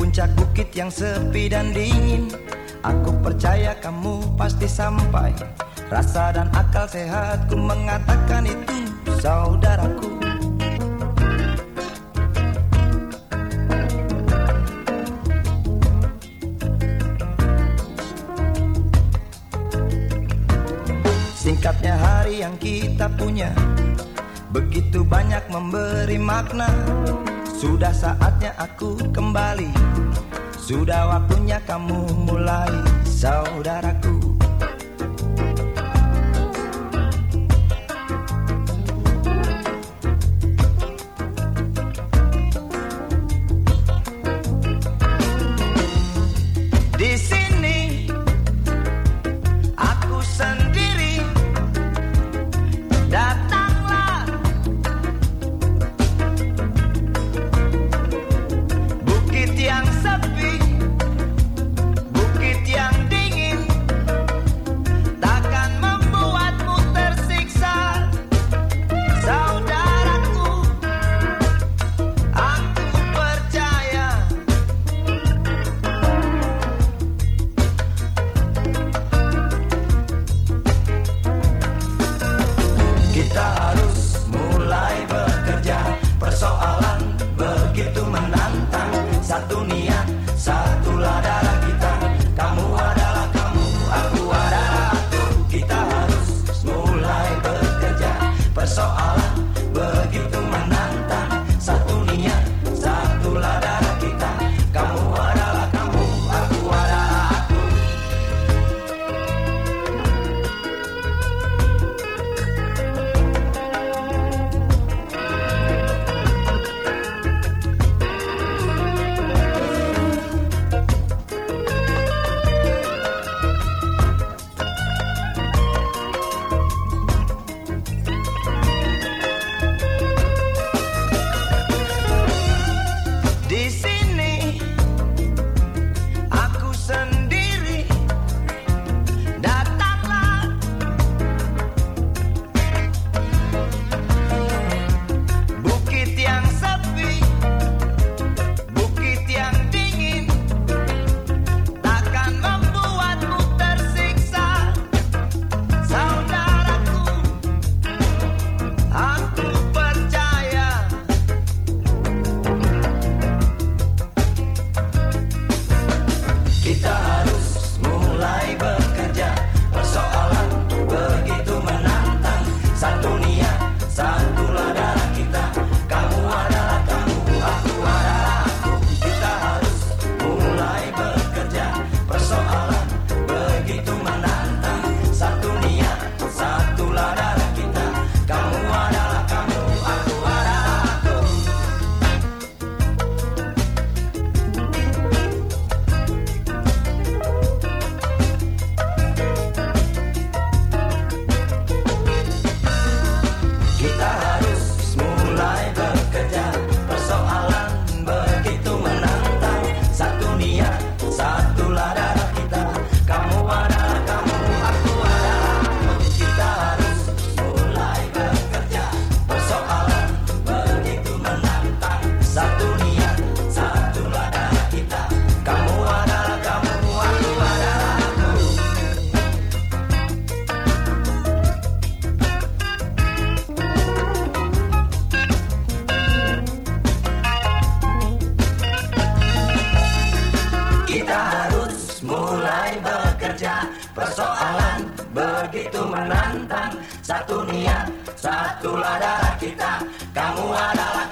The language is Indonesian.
puncak bukit yang sepi dan dingin. Aku percaya kamu pasti sampai. Rasa dan akal sehatku mengatakan itu saudaraku. Singkatnya hari yang kita punya Begitu banyak memberi makna. Sudah saatnya aku kembali. Sudah waktunya kamu mulai. Saudaraku. Persoalan. Begitu menantang Satu niat, satu ladara kita. Kamu adalah